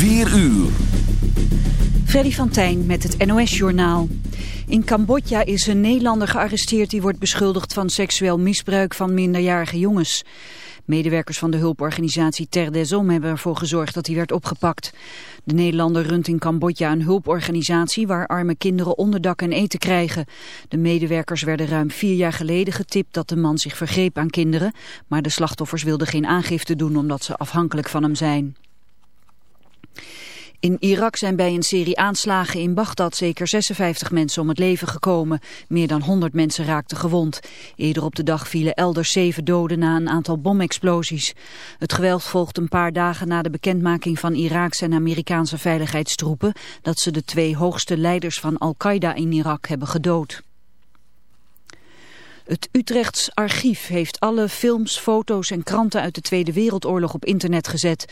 4 uur. Freddy van Tijn met het NOS-journaal. In Cambodja is een Nederlander gearresteerd die wordt beschuldigd van seksueel misbruik van minderjarige jongens. Medewerkers van de hulporganisatie Ter des Hommes hebben ervoor gezorgd dat hij werd opgepakt. De Nederlander runt in Cambodja een hulporganisatie waar arme kinderen onderdak en eten krijgen. De medewerkers werden ruim vier jaar geleden getipt dat de man zich vergreep aan kinderen, maar de slachtoffers wilden geen aangifte doen omdat ze afhankelijk van hem zijn. In Irak zijn bij een serie aanslagen in Bagdad zeker 56 mensen om het leven gekomen. Meer dan 100 mensen raakten gewond. Eerder op de dag vielen elders zeven doden na een aantal bomexplosies. Het geweld volgt een paar dagen na de bekendmaking van Iraakse en Amerikaanse veiligheidstroepen... dat ze de twee hoogste leiders van Al-Qaeda in Irak hebben gedood. Het Utrechts archief heeft alle films, foto's en kranten uit de Tweede Wereldoorlog op internet gezet.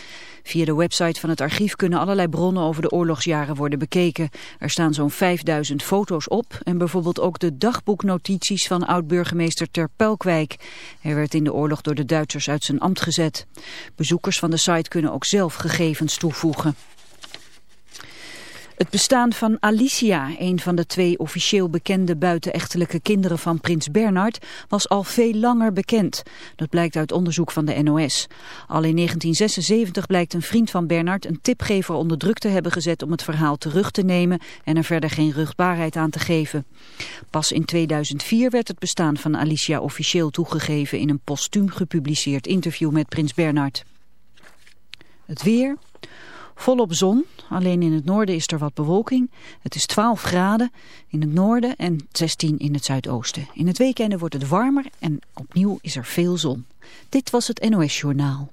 Via de website van het archief kunnen allerlei bronnen over de oorlogsjaren worden bekeken. Er staan zo'n 5000 foto's op en bijvoorbeeld ook de dagboeknotities van oud-burgemeester Ter Pelkwijk. Hij werd in de oorlog door de Duitsers uit zijn ambt gezet. Bezoekers van de site kunnen ook zelf gegevens toevoegen. Het bestaan van Alicia, een van de twee officieel bekende buitenechtelijke kinderen van prins Bernard, was al veel langer bekend. Dat blijkt uit onderzoek van de NOS. Al in 1976 blijkt een vriend van Bernard een tipgever onder druk te hebben gezet om het verhaal terug te nemen en er verder geen rugbaarheid aan te geven. Pas in 2004 werd het bestaan van Alicia officieel toegegeven in een postuum gepubliceerd interview met prins Bernard. Het weer... Volop zon, alleen in het noorden is er wat bewolking. Het is 12 graden in het noorden en 16 in het zuidoosten. In het weekende wordt het warmer en opnieuw is er veel zon. Dit was het NOS Journaal.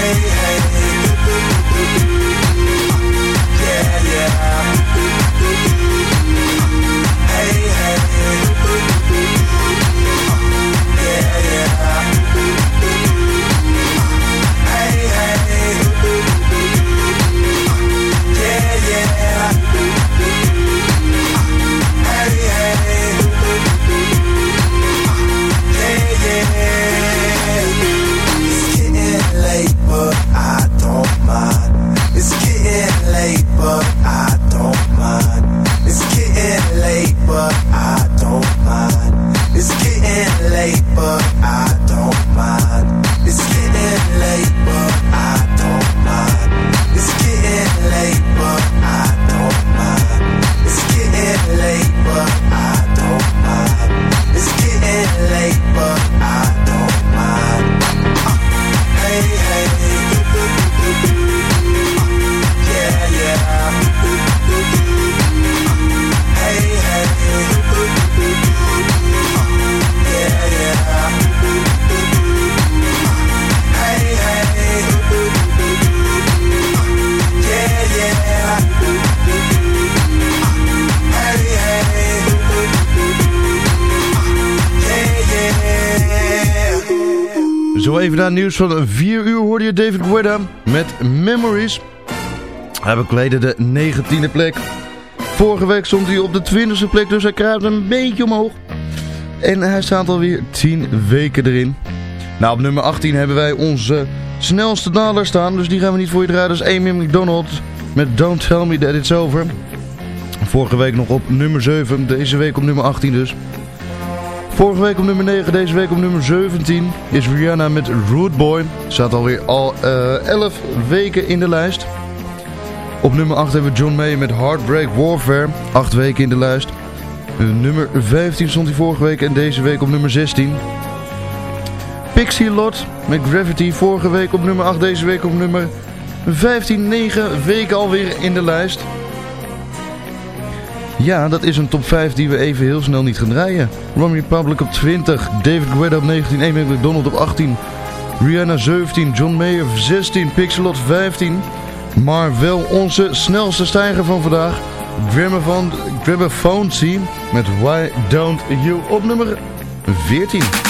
Hey. Yeah, yeah. Zo even na nieuws van 4 uur hoorde je David Guetta met Memories. Hij bekleedde de 19e plek. Vorige week stond hij op de 20e plek, dus hij kruipt een beetje omhoog. En hij staat alweer 10 weken erin. Nou, op nummer 18 hebben wij onze snelste daler staan, dus die gaan we niet voor je draaien. Dat is Amy McDonald met Don't Tell Me That It's Over. Vorige week nog op nummer 7, deze week op nummer 18 dus. Vorige week op nummer 9, deze week op nummer 17 is Rihanna met Root Boy. Staat alweer al uh, eh, 11 weken in de lijst. Op nummer 8 hebben we John Mayer met Heartbreak Warfare. 8 weken in de lijst. nummer 15 stond hij vorige week en deze week op nummer 16. Pixie Lot met Gravity. Vorige week op nummer 8, deze week op nummer 15. 9 weken alweer in de lijst. Ja, dat is een top 5 die we even heel snel niet gaan draaien. Rom Republic op 20, David Guetta op 19, Amy McDonald op 18, Rihanna 17, John Mayer 16, Pixelot 15. Maar wel onze snelste stijger van vandaag, Gramophone met Why Don't You op nummer 14.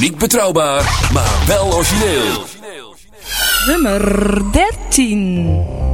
Niet betrouwbaar, maar wel origineel. Nummer 13.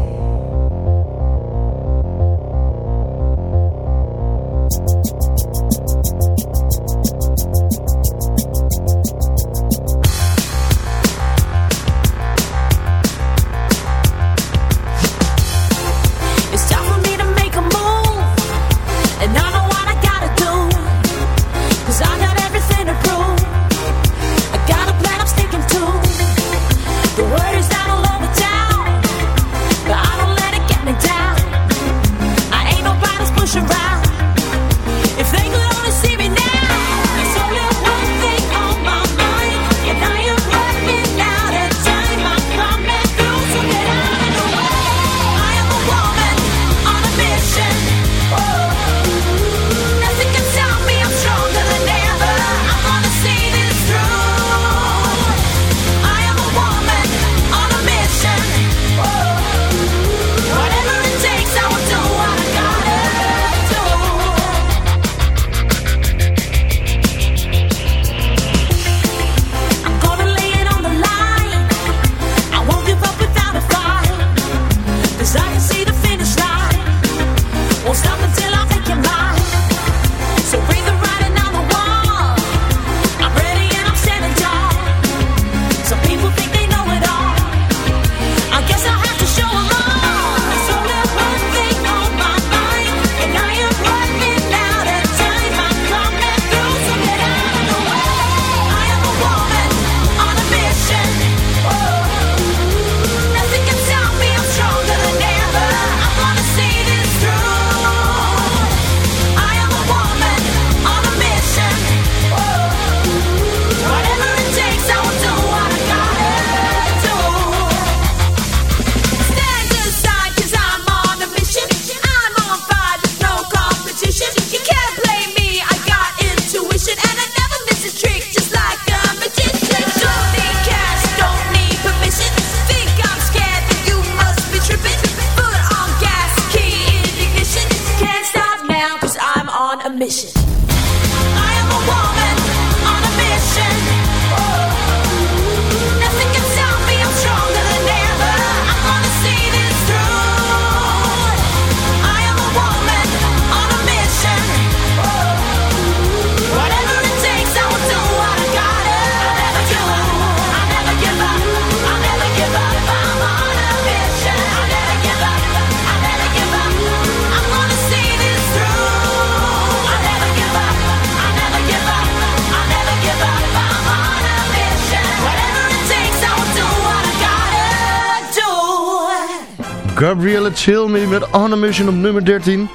Chilmy met On a Mission op nummer 13.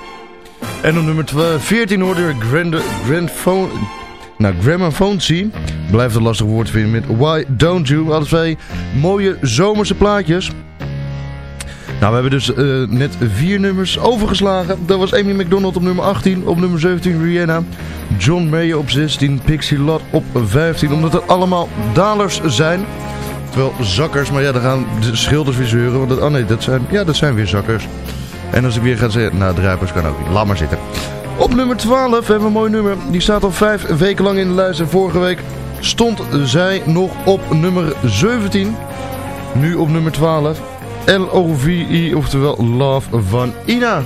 En op nummer 14 hoorde je Grand, Grand Phone... Nou, Gramophone Blijft een lastig woord vinden met Why Don't You. Alle twee mooie zomerse plaatjes. Nou, we hebben dus uh, net vier nummers overgeslagen. Dat was Amy McDonald op nummer 18. Op nummer 17 Rihanna. John Mayer op 16. Pixie Lott op 15. Omdat het allemaal dalers zijn. Terwijl zakkers, maar ja, dan gaan de schilders weer zeuren. Want dat, oh nee, dat zijn, ja, dat zijn weer zakkers. En als ik weer ga zeggen, nou, druipers kan ook niet. Laat maar zitten. Op nummer 12 hebben we een mooi nummer. Die staat al vijf weken lang in de lijst. En vorige week stond zij nog op nummer 17. Nu op nummer 12. L-O-V-I, oftewel Love van Ina.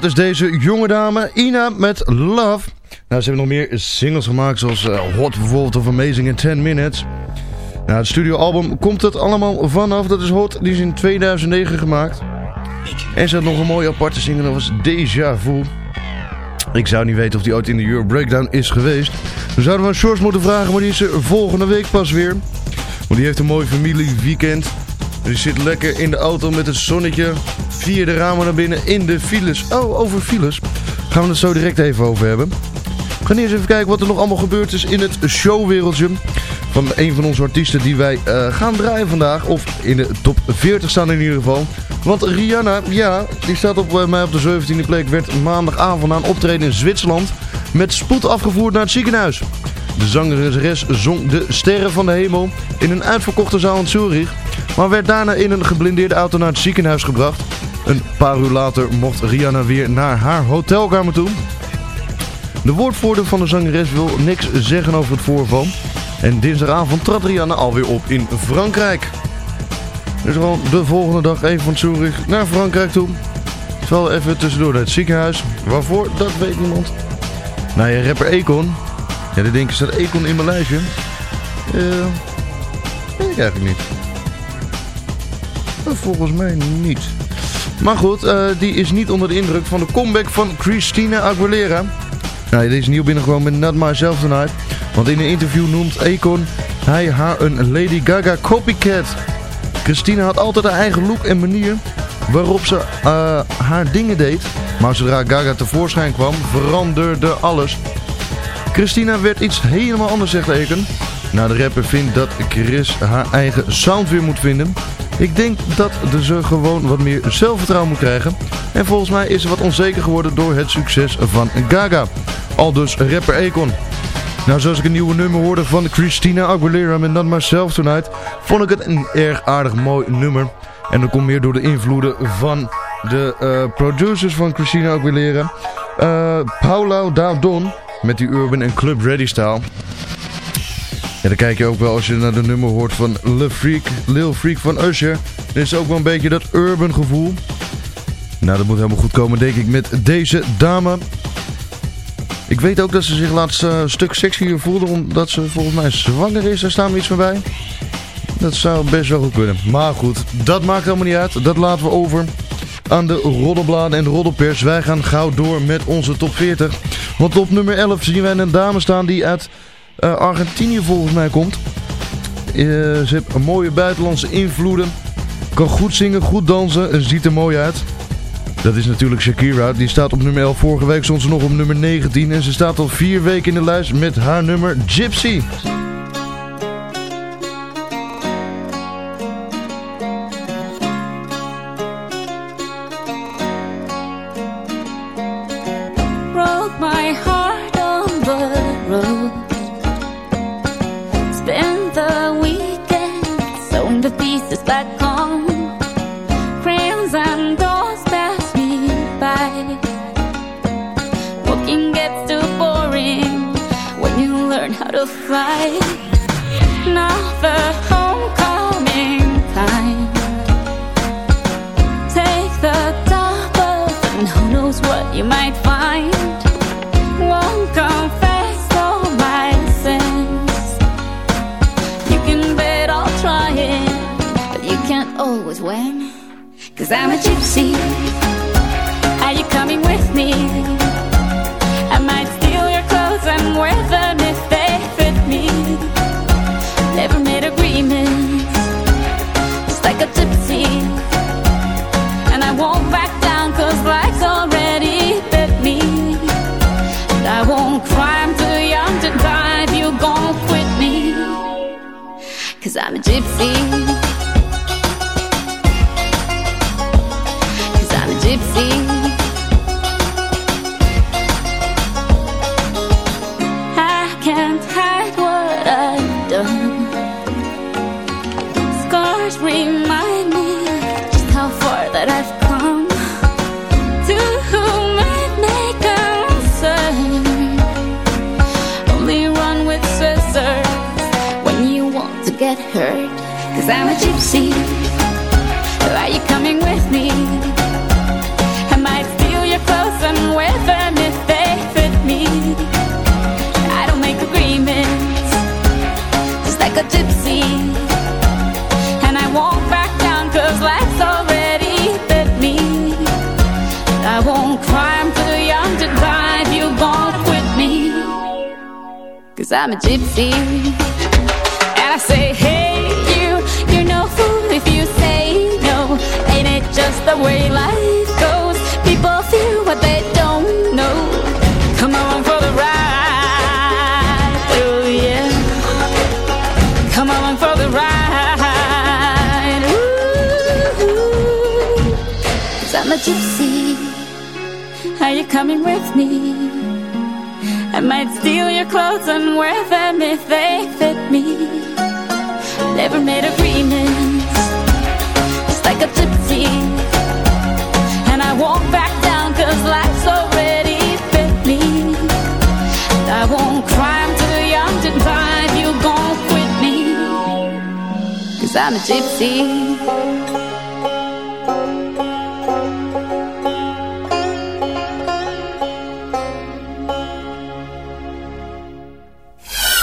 Jaar is deze jonge dame, Ina met Love. Nou, ze hebben nog meer singles gemaakt, zoals uh, Hot bijvoorbeeld of Amazing in 10 Minutes. Nou, het studioalbum komt het allemaal vanaf. Dat is Hot, die is in 2009 gemaakt. En ze had nog een mooie aparte single, dat was Deja Vu. Ik zou niet weten of die ooit in de Euro Breakdown is geweest. We zouden van Shorts moeten vragen, maar die is er volgende week pas weer. Want die heeft een mooi familieweekend. Die zit lekker in de auto met het zonnetje via de ramen naar binnen in de files. Oh, over files. Gaan we het zo direct even over hebben. We gaan eerst even kijken wat er nog allemaal gebeurd is in het showwereldje. van een van onze artiesten die wij uh, gaan draaien vandaag. Of in de top 40 staan in ieder geval. Want Rihanna, ja, die staat op uh, mij op de 17e plek. Werd maandagavond aan optreden in Zwitserland. Met spoed afgevoerd naar het ziekenhuis. De zangeres zong de sterren van de hemel in een uitverkochte zaal in Zurich. Maar werd daarna in een geblindeerde auto naar het ziekenhuis gebracht. Een paar uur later mocht Rihanna weer naar haar hotelkamer toe. De woordvoerder van de zangeres wil niks zeggen over het voorval. En dinsdagavond trad Rihanna alweer op in Frankrijk. Dus gewoon de volgende dag even van Zurich naar Frankrijk toe. Terwijl even tussendoor naar het ziekenhuis. Waarvoor, dat weet niemand. Nou ja, rapper Econ. Ja, dan denk je, staat Econ in mijn lijstje? Uh, weet ik eigenlijk niet. Volgens mij niet. Maar goed, uh, die is niet onder de indruk van de comeback van Christina Aguilera. Nou, deze nieuw binnengekomen met Not Myself Tonight. Want in een interview noemt Akon hij haar een Lady Gaga copycat. Christina had altijd haar eigen look en manier waarop ze uh, haar dingen deed. Maar zodra Gaga tevoorschijn kwam, veranderde alles. Christina werd iets helemaal anders, zegt Akon. Nou, de rapper vindt dat Chris haar eigen sound weer moet vinden. Ik denk dat ze gewoon wat meer zelfvertrouwen moet krijgen. En volgens mij is ze wat onzeker geworden door het succes van Gaga. Al dus rapper Akon. Nou, zoals ik een nieuwe nummer hoorde van Christina Aguilera met Not Myself Tonight, vond ik het een erg aardig mooi nummer. En dat komt meer door de invloeden van de uh, producers van Christina Aguilera. Uh, Paulo Daudon met die urban club ready style. Ja, dan kijk je ook wel als je naar de nummer hoort van Lil Freak, Lil Freak van Usher. Dan is ook wel een beetje dat urban gevoel. Nou, dat moet helemaal goed komen denk ik met deze dame. Ik weet ook dat ze zich laatst uh, een stuk sexier voelde omdat ze volgens mij zwanger is. Daar staan we iets van bij. Dat zou best wel goed kunnen. Maar goed, dat maakt helemaal niet uit. Dat laten we over aan de roddelbladen en de roddelpers. Wij gaan gauw door met onze top 40. Want op nummer 11 zien wij een dame staan die uit Argentinië volgens mij komt. Uh, ze heeft een mooie buitenlandse invloeden. Kan goed zingen, goed dansen en ziet er mooi uit. Dat is natuurlijk Shakira. Die staat op nummer 11. Vorige week stond ze nog op nummer 19. En ze staat al vier weken in de lijst met haar nummer Gypsy. I'm a gypsy.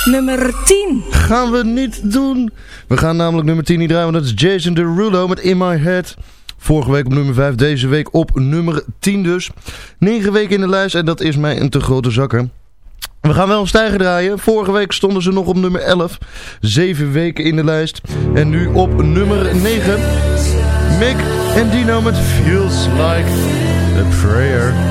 Nummer 10. Gaan we niet doen. We gaan namelijk nummer 10 niet draaien, want dat is Jason Derulo met In My Head. Vorige week op nummer 5, deze week op nummer 10 dus. 9 weken in de lijst en dat is mij een te grote zakker. We gaan wel een stijger draaien. Vorige week stonden ze nog op nummer 11. 7 weken in de lijst. En nu op nummer 9. Mick en Dino met Feels Like a Prayer.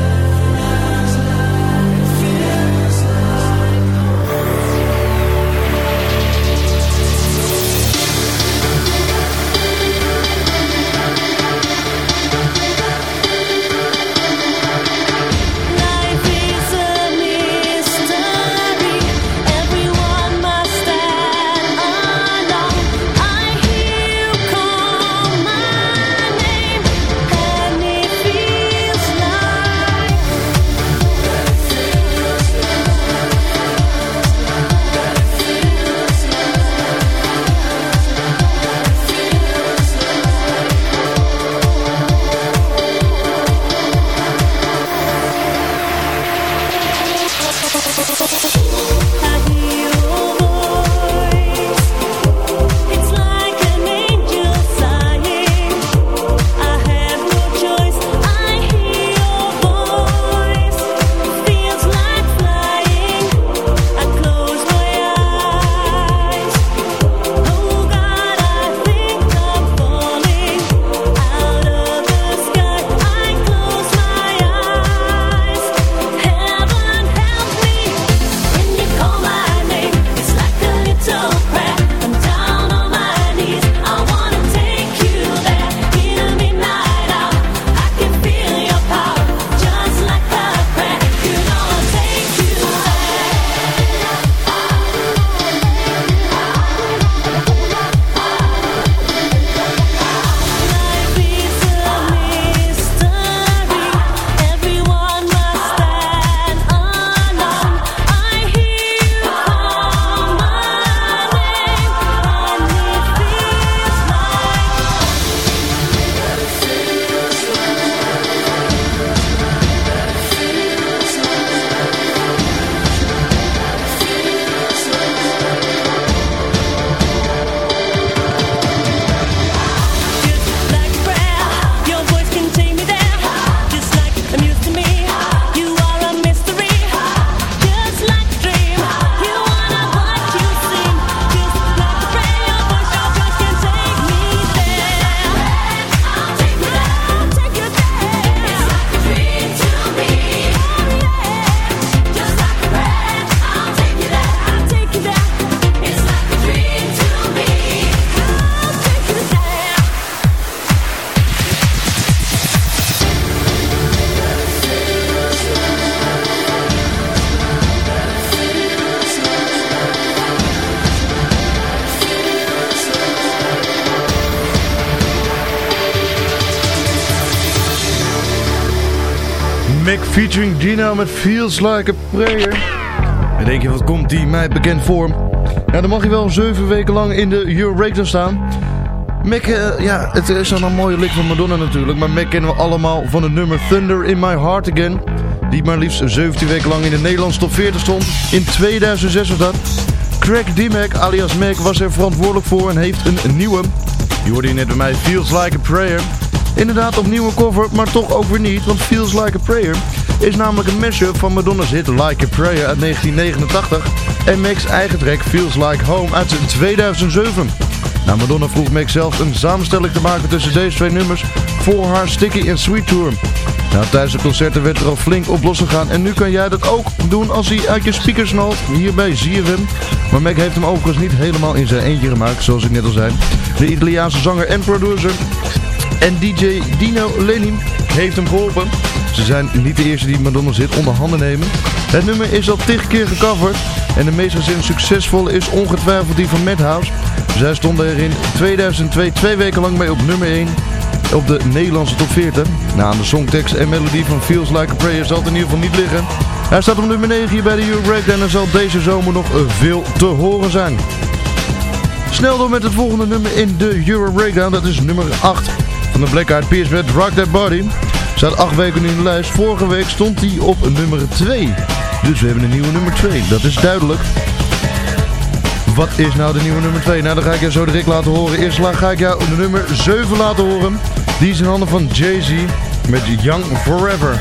Mick featuring Dino met Feels Like a Prayer. En denk je, wat komt die mij bekend voor? Ja, dan mag hij wel zeven weken lang in de Euro staan. Mick, eh, ja, het is dan een mooie lik van Madonna natuurlijk. Maar Mick kennen we allemaal van het nummer Thunder in My Heart Again. Die maar liefst 17 weken lang in de Nederlandse top 40 stond. In 2006 was dat. Craig D-Mac alias Mac was er verantwoordelijk voor en heeft een nieuwe. Die hoorde je net bij mij, Feels Like a Prayer. Inderdaad opnieuw een cover, maar toch ook weer niet, want Feels Like a Prayer is namelijk een mashup van Madonna's hit Like a Prayer uit 1989 en Mac's eigen track Feels Like Home uit 2007. Nou, Madonna vroeg Mac zelf een samenstelling te maken tussen deze twee nummers voor haar Sticky and Sweet Tour. Nou, tijdens de concerten werd er al flink op losgegaan en nu kan jij dat ook doen als hij uit je speakers knalt, hier bij ZFM. Maar Mac heeft hem overigens niet helemaal in zijn eentje gemaakt, zoals ik net al zei. De Italiaanse zanger en producer En DJ Dino Lenny heeft hem geholpen. Ze zijn niet de eerste die Madonna zit onder handen nemen. Het nummer is al tig keer gecoverd. En de meest recent succesvolle is ongetwijfeld die van Madhouse. Zij stonden er in 2002 twee weken lang mee op nummer 1 op de Nederlandse top 40. Nou, aan de songtekst en melodie van Feels Like a Prayer zal het in ieder geval niet liggen. Hij staat op nummer 9 hier bij de Euro Breakdown en zal deze zomer nog veel te horen zijn. Snel door met het volgende nummer in de Euro Breakdown. Dat is nummer 8 van de Black Eyed Peas met Rock That Body. Staat 8 weken in de lijst. Vorige week stond hij op nummer 2. Dus we hebben een nieuwe nummer 2. Dat is duidelijk. Wat is nou de nieuwe nummer 2? Nou, dan ga ik je zo direct laten horen. Eerst ga ik jou de nummer 7 laten horen. Die is in handen van Jay-Z met Young Forever.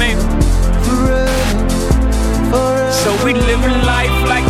Know what I mean? So we living life like a video. Video.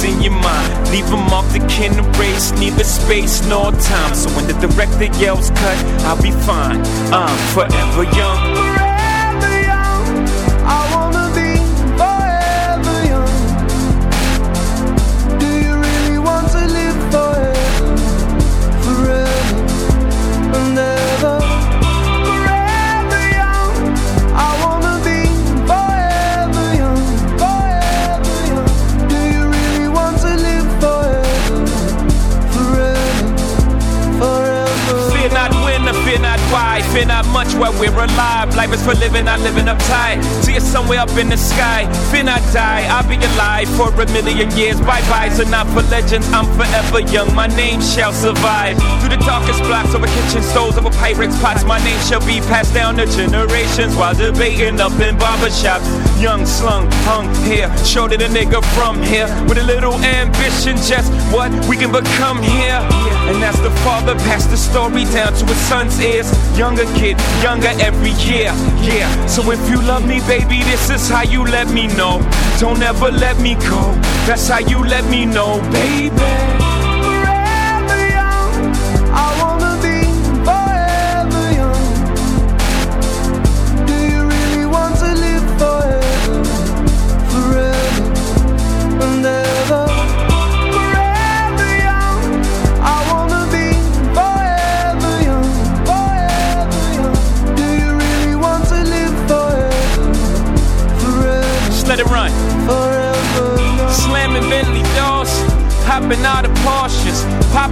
in your mind. Leave them off the kin race, neither space nor time. So when the director yells cut, I'll be fine. I'm forever young. Million years. Bye byes are not for legends, I'm forever young. My name shall survive. Through the darkest blocks over kitchen stoves, over Pyrex pots, my name shall be passed down to generations while debating up in barbershops. Young, slung, hung here. Show to the nigga from here with a little ambition. Just what we can become here. And as the father passed the story down to his son's ears. Younger kid, younger every year. Yeah. So if you love me, baby, this is how you let me know. Don't ever let me go. That's how you let me know, baby.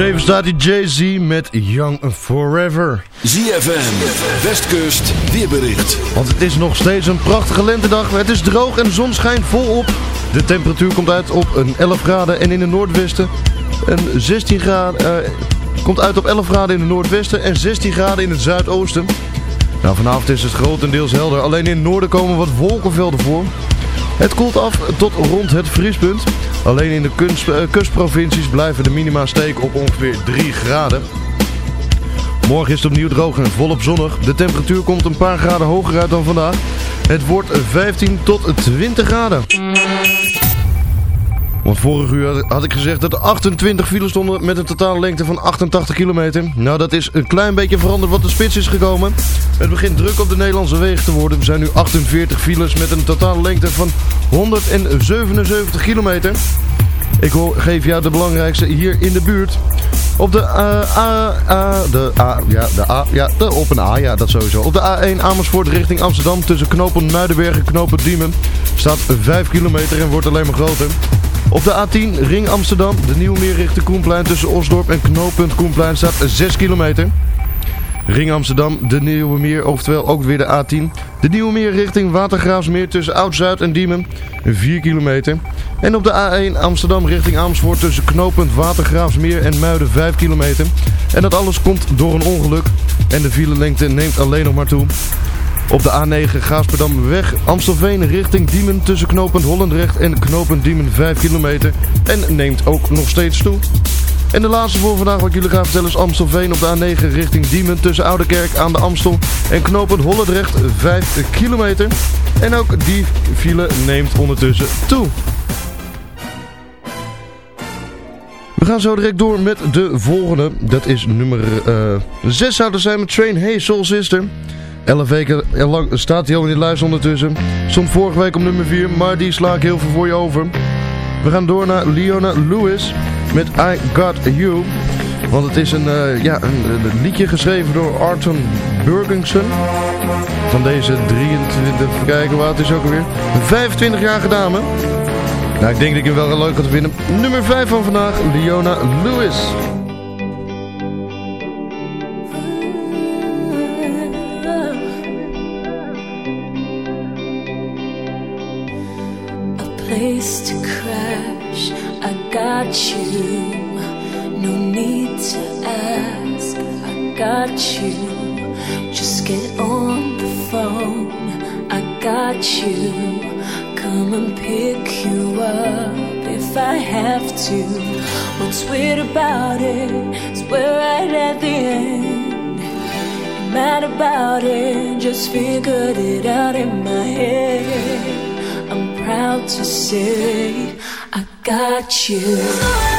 7 staat die Jay-Z met Young Forever. ZFM, Westkust, weerbericht. Want het is nog steeds een prachtige lentedag. Het is droog en de zon schijnt volop. De temperatuur komt uit op een 11 graden en in het noordwesten een 16 graden... eh, komt uit op 11 graden in het noordwesten en 16 graden in het zuidoosten. Nou, vanavond is het grotendeels helder. Alleen in het noorden komen wat wolkenvelden voor. Het koelt af tot rond het vriespunt. Alleen in de eh, kustprovincies blijven de minima steken op ongeveer 3 graden. Morgen is het opnieuw droog en volop zonnig. De temperatuur komt een paar graden hoger uit dan vandaag. Het wordt 15 tot 20 graden. Want vorig uur had- ik gezegd dat er 28 files stonden met een totale lengte van 88 kilometer. Nou, dat is een klein beetje veranderd wat de spits is gekomen. Het begint druk op de Nederlandse wegen te worden. Er zijn nu 48 files met een totale lengte van 177 kilometer. Ik geef jou de belangrijkste hier in de buurt. Op de A, A, A, de A, ja, de A, ja, de, op een A, ja, dat sowieso. Op de A1 Amersfoort richting Amsterdam tussen knopen Muidenberg en knopen Diemen staat 5 kilometer en wordt alleen maar groter. Op de A10 Ring Amsterdam, de Nieuwe richting Koenplein tussen Osdorp en knooppunt Koenplein staat 6 kilometer. Ring Amsterdam, de Nieuwe Meer, oftewel ook weer de A10. De Nieuwe Meer richting Watergraafsmeer tussen Oud-Zuid en Diemen, 4 kilometer. En op de A1 Amsterdam richting Amersfoort tussen knooppunt Watergraafsmeer en Muiden 5 kilometer. En dat alles komt door een ongeluk. En de filelengte neemt alleen nog maar toe. Op de A9 Gaasperdamweg Amstelveen richting Diemen tussen knooppunt Holendrecht en knooppunt Diemen 5 kilometer. En neemt ook nog steeds toe. En de laatste voor vandaag wat ik jullie ga vertellen is Amstelveen op de A9 richting Diemen tussen Oudekerk aan de Amstel en knooppunt Holendrecht 5 kilometer. En ook die file neemt ondertussen toe. We gaan zo direct door met de volgende. Dat is nummer 6 zou zijn met Train Hey Soul Sister. 11 weken lang staat hij al in de lijst ondertussen. Stond vorige week op nummer 4, maar die sla ik heel veel voor je over. We gaan door naar Leona Lewis met I Got You. Want het is een, eh, ja, een, liedje geschreven door Arton Burgingson. Van deze 23, even kijken wat het is ook alweer. Een 25-jarige dame. Nou, ik denk dat ik hem wel leuk ga vinden. Nummer 5 van vandaag, Leona Lewis. Place to crash. I got you. No need to ask. I got you. Just get on the phone. I got you. Come and pick you up if I have to. What's weird about it is we're right at the end mad about it, just figured it out in my head. Proud to say I got you.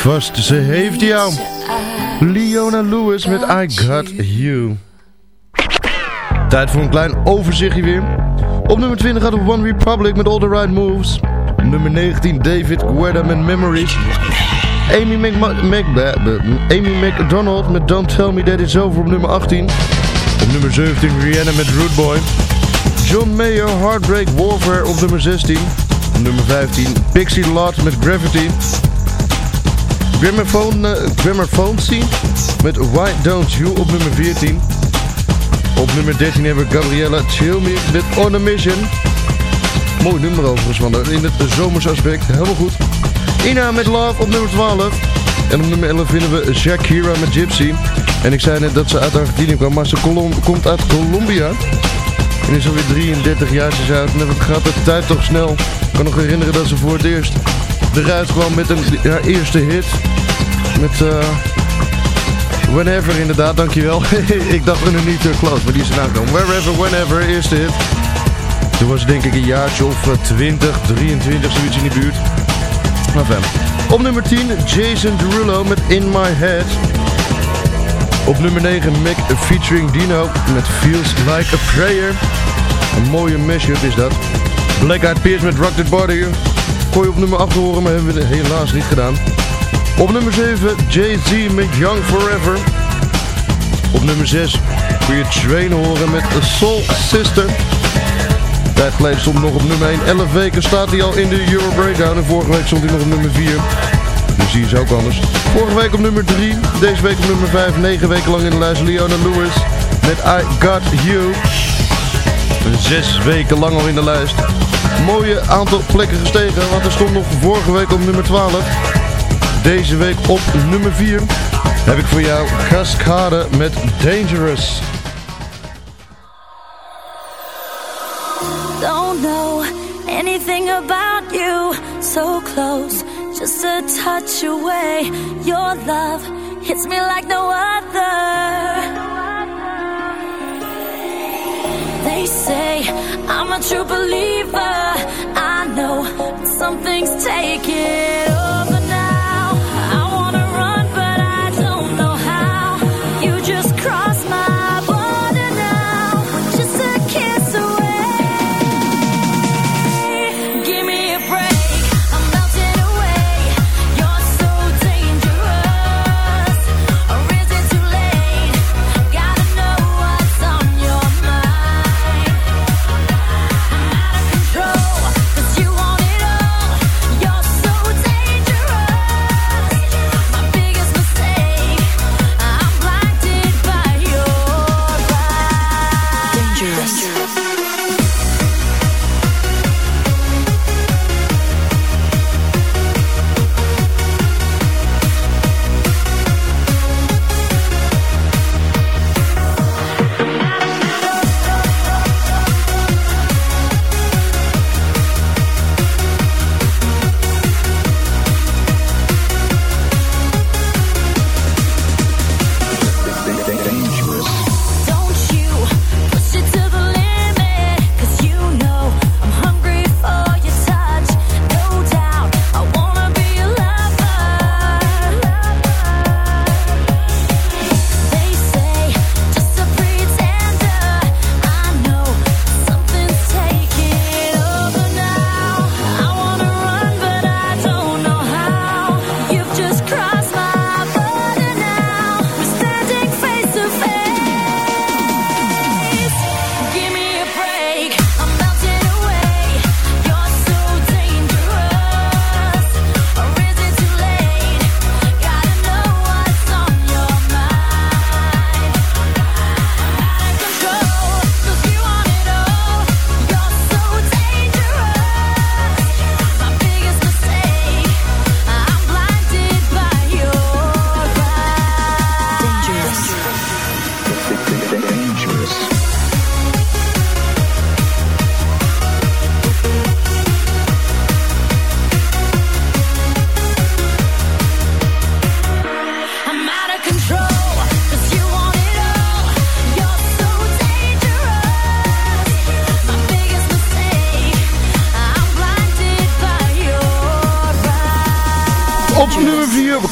Vast, ze heeft jou. Leona Lewis met I Got You. Tijd voor een klein overzichtje weer. Op nummer 20 gaat One Republic met All The Right Moves. Nummer 19 David Guetta met Memories. Amy, Mc Amy McDonald met Don't Tell Me That It's Over op nummer 18. Op nummer 17 Rihanna met Rude Boy. John Mayer Heartbreak Warfare op nummer 16. Op nummer 15 Pixie Lott met Gravity. Gramophone, uh, Gramophone met Why Don't You op nummer 14. Op nummer 13 hebben we Gabriella Chill Me met On A Mission. Mooi nummer overigens, de, in het zomersaspect. Helemaal goed. Ina met Love op nummer 12. En op nummer 11 vinden we Shakira met Gypsy. En ik zei net dat ze uit Argentinië kwam, maar ze komt uit Colombia. En is alweer 33 jaar ze uit. En dan gaat de tijd toch snel. Ik kan nog herinneren dat ze voor het eerst eruit kwam met een, eerste hit. Met uh, Whenever inderdaad, dankjewel. ik dacht we nu niet uh, close, maar die is eraan gekomen. Wherever, Whenever, eerste hit. Toen was denk ik een jaartje of uh, 20, 23, zoiets in die buurt. Maar. Op nummer 10, Jason Derulo met In My Head. Op nummer 9, Mick featuring Dino met Feels Like a Prayer. Een mooie mashup is dat. Black Eyed Peas met Rock That Body. Kon je op nummer 8 horen, maar hebben we helaas niet gedaan. Op nummer 7, Jay-Z met Young Forever. Op nummer 6 kun je Train horen met The Soul Sister. Tijd geleden stond nog op nummer 1. 11 weken staat hij al in de Euro Breakdown. En vorige week stond hij nog op nummer 4. Dus die is ook anders. Vorige week op nummer 3. Deze week op nummer 5. 9 weken lang in de lijst. Leona Lewis met I Got You. Zes weken lang al in de lijst. Mooie aantal plekken gestegen. Want er stond nog vorige week op nummer 12. Deze week op nummer 4 heb ik voor jou Cascade met Dangerous. Don't know anything about you. So close, just a touch away. Your love hits me like no other. They say I'm a true believer. I know something's taking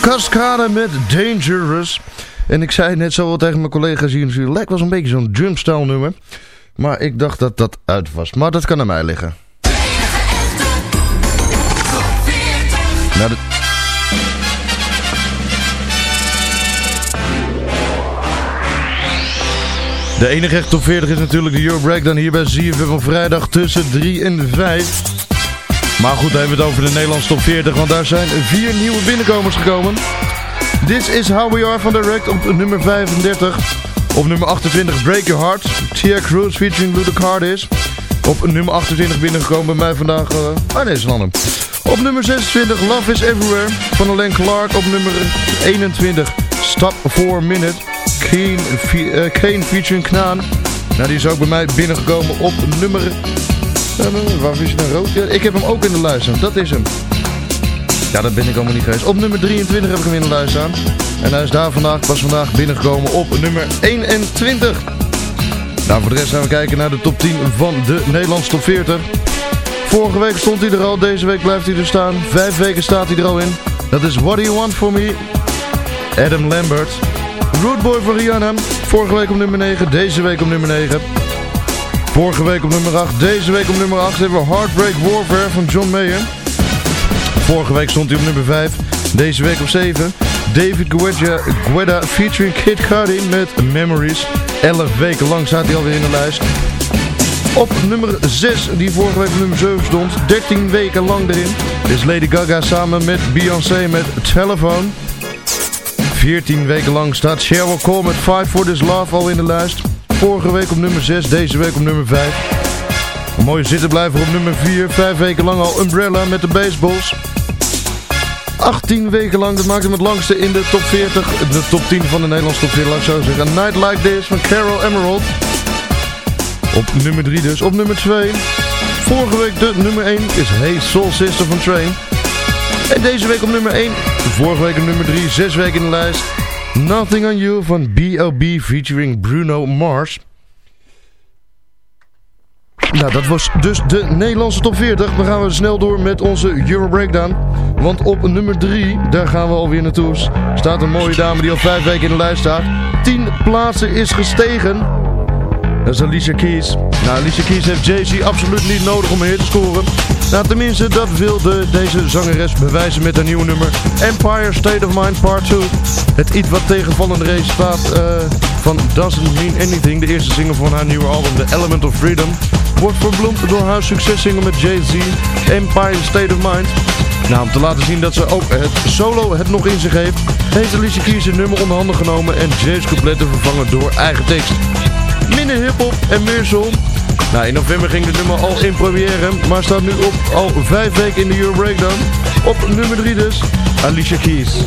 Cascade met Dangerous. En ik zei net zo wat tegen mijn collega's hier natuurlijk. Lijkt was een beetje zo'n drumstyle nummer. Maar ik dacht dat dat uit was. Maar dat kan aan mij liggen. Nou, de... De enige echt top 40 is natuurlijk de Euro Breakdown hier bij ZFM van vrijdag tussen 3 en 5. Maar goed, dan hebben we het over de Nederlandse top 40, want daar zijn vier nieuwe binnenkomers gekomen. This is How We Are van Direct op nummer 35. Op nummer 28 Break Your Heart, Tia Cruz featuring Ludacris is. Op nummer 28 binnengekomen bij mij vandaag, uh, ah nee, is een ander. Op nummer 26 Love Is Everywhere van Alain Clark. Op nummer 21 Stop for a Minute, Kane, eh, Kane featuring Knaan. Nou, die is ook bij mij binnengekomen op nummer... Waar is hij nou rood? Ik heb hem ook in de staan, dat is hem. Ja, dat ben ik allemaal niet geweest. Op nummer 23 heb ik hem in de lijst staan. En hij is daar vandaag, pas vandaag binnengekomen op nummer 21. Nou, voor de rest gaan we kijken naar de top 10 van de Nederlandse top 40. Vorige week stond hij er al, deze week blijft hij er staan. Vijf weken staat hij er al in. Dat is What Do You Want For Me? Adam Lambert. Root Boy voor Rihanna. Vorige week op nummer 9, deze week op nummer 9. Vorige week op nummer 8, deze week op nummer 8 hebben we Heartbreak Warfare van John Mayer. Vorige week stond hij op nummer 5, deze week op 7. David Guetta, Guetta featuring Kid Cudi met Memories. 11 weken lang staat hij alweer in de lijst. Op nummer 6, die vorige week op nummer 7 stond, 13 weken lang erin, is Lady Gaga samen met Beyoncé met Telephone. 14 weken lang staat Sheryl Cole met Fight For This Love al in de lijst. Vorige week op nummer 6, deze week op nummer 5. Een mooie zittenblijver op nummer 4, 5 weken lang al Umbrella met de Baseballs. 18 weken lang, dat maakt hem het langste in de top 40, de top 10 van de Nederlandse top 40, laat ik zo zeggen. A Night Like This van Carol Emerald. Op nummer 3 dus. Op nummer 2, vorige week de nummer 1 is Hey Soul Sister van Train. En deze week op nummer 1, vorige week op nummer 3, 6 weken in de lijst. Nothing on You van B.O.B. featuring Bruno Mars. Nou, dat was dus de Nederlandse top 40. Dan gaan we snel door met onze Euro Breakdown. Want op nummer 3, daar gaan we alweer naartoe, staat een mooie dame die al 5 weken in de lijst staat. 10 plaatsen is gestegen. Dat is Alicia Keys. Nou, Alicia Keys heeft Jay-Z absoluut niet nodig om een hit te scoren. Nou, tenminste, dat wilde deze zangeres bewijzen met haar nieuwe nummer Empire State of Mind Part 2. Het iets wat tegenvallende resultaat eh, van Doesn't Mean Anything, de eerste single van haar nieuwe album The Element of Freedom, wordt verbloemd door haar successingle met Jay-Z, Empire State of Mind. Nou, om te laten zien dat ze ook het solo het nog in zich heeft, heeft Alicia Keys het nummer onder handen genomen en James coupletten vervangen door eigen tekst minder hiphop en meer soul. Nou, in november ging de nummer al in première, maar staat nu op al vijf weken in de Euro Breakdown. Op nummer 3 dus, Alicia Keys.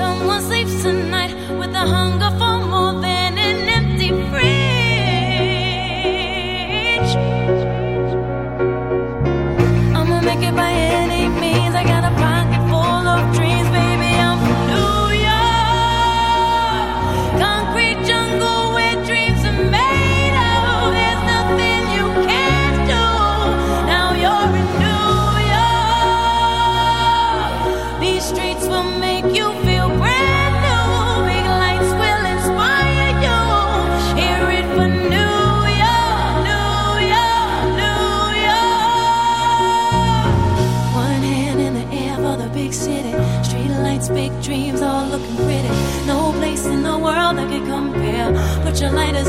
Someone sleeps tonight with a hunger for your lighters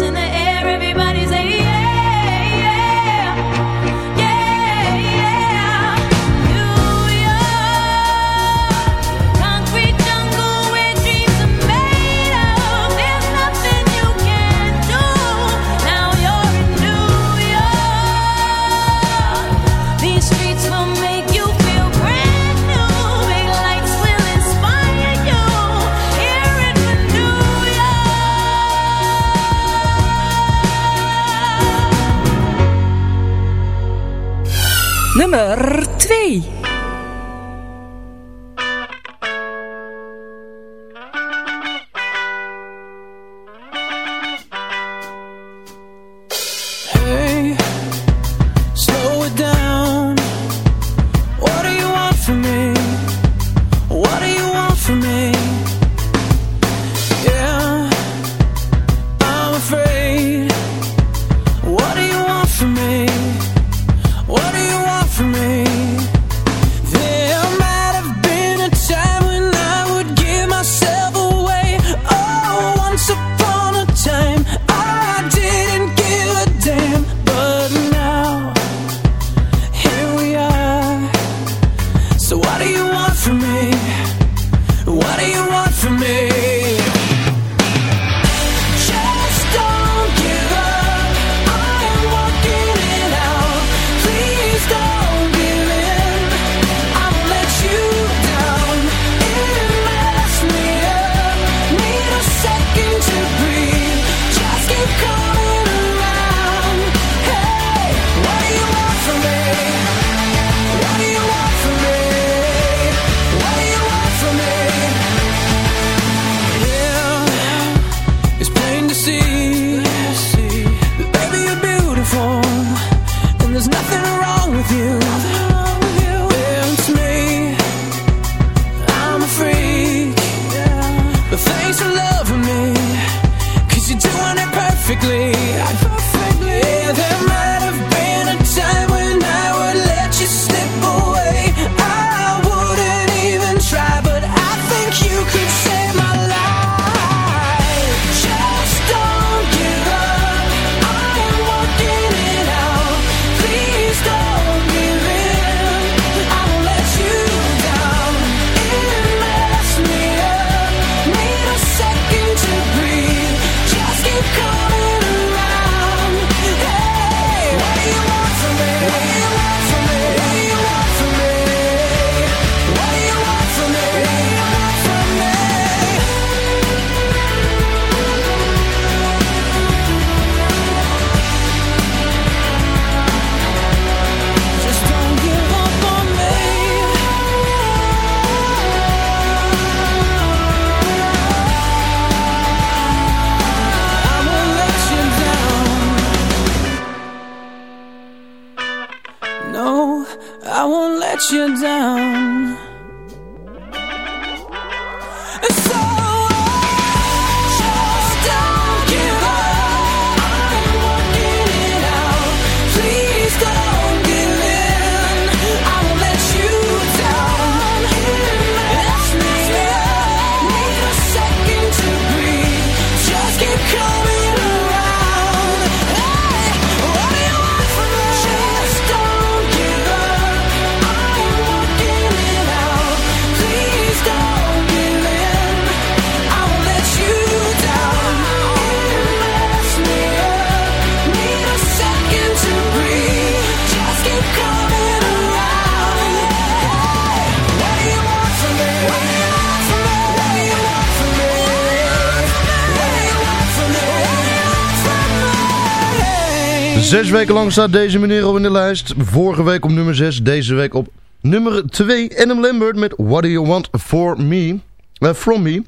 Zes weken lang staat deze meneer al in de lijst. Vorige week op nummer 6, deze week op nummer 2. Adam Lambert met What Do You Want For Me? Eh, from Me.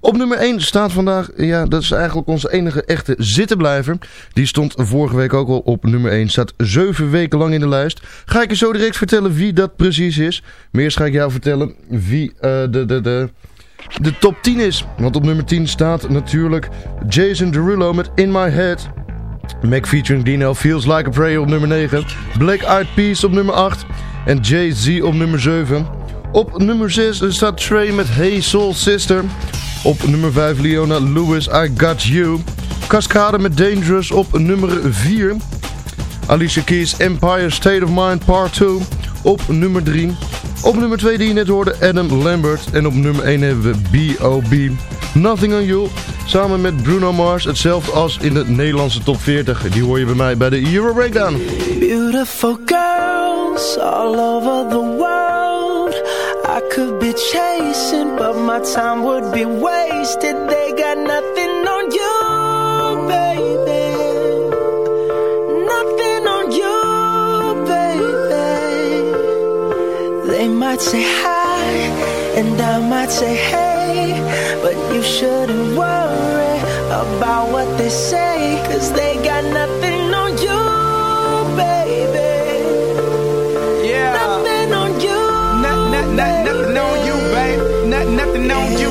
Op nummer 1 staat vandaag, ja, dat is eigenlijk onze enige echte zittenblijver. Die stond vorige week ook al op nummer 1. Staat 7 weken lang in de lijst. Ga ik je zo direct vertellen wie dat precies is. Maar eerst ga ik jou vertellen wie eh, de, de, de, de top 10 is. Want op nummer 10 staat natuurlijk Jason Derulo met In My Head. Mac featuring Dino Feels Like a Prayer op nummer 9. Black Eyed Peas op nummer 8. En Jay-Z op nummer 7. Op nummer 6 staat Trey met Hey Soul Sister. Op nummer 5 Leona Lewis I Got You. Cascade met Dangerous op nummer 4. Alicia Keys Empire State of Mind Part 2 op nummer 3. Op nummer 2 die je net hoorde Adam Lambert. En op nummer 1 hebben we B.O.B. Nothing on You. Samen met Bruno Mars. Hetzelfde als in de Nederlandse top 40. Die hoor je bij mij bij de Euro Breakdown. Beautiful girls all over the world. I could be chasing, but my time would be wasted. They got nothing on you, baby. Nothing on you, baby. They might say hi, and I might say hey, but you shouldn't worry about what they say, cause they got nothing on you, baby. Yeah. Nothing on you. Not, not, not, nothing on you, babe. Not, nothing on you.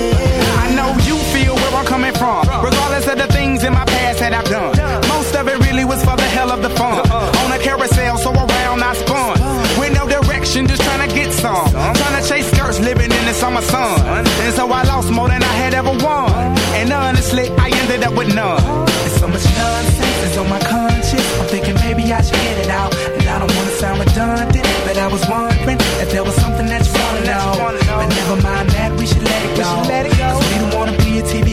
I know you feel where I'm coming from. Regardless of the things in my past that I've done. Most of it really was for the hell of the fun. On a carousel, so around I spun. With no direction, just trying to get some. Trying to chase skirts, living in the summer sun. And so I lost more than I had ever won. And honestly, I ended up with none. There's so much nonsense is on my conscience. I'm thinking maybe I should get it out. And I don't want to sound redundant, but I was wondering if there was something that you wanna know. But never mind that, we should let it go. Cause we don't wanna be a TV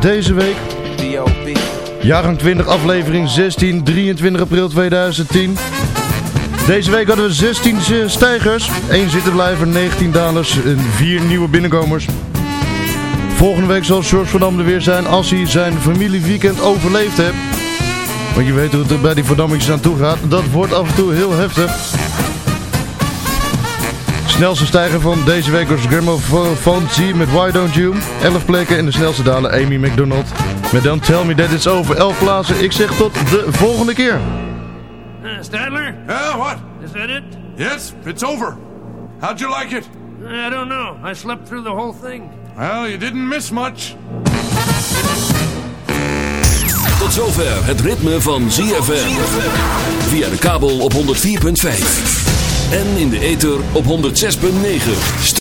deze week. Jaargang 20, aflevering 16, 23 april 2010. Deze week hadden we 16 stijgers, 1 zittenblijver, 19 dalers en 4 nieuwe binnenkomers. Volgende week zal George van er weer zijn als hij zijn familieweekend overleefd heeft. Want je weet hoe het er bij die verdammetjes aan toe gaat. Dat wordt af en toe heel heftig. Snelste stijger van deze week was Gramophone Z met Why Don't You. 11 plekken en de snelste daler Amy McDonald. Met Dan Tell Me That It's Over. 11 plaatsen. Ik zeg tot de volgende keer. Uh, Stadler? Yeah, what? Is that it? Yes, it's over. How'd you like it? I don't know. I slept through the whole thing. Well, you didn't miss much. Tot zover het ritme van ZFM. Via de kabel op 104.5. En in de ether op 106.9.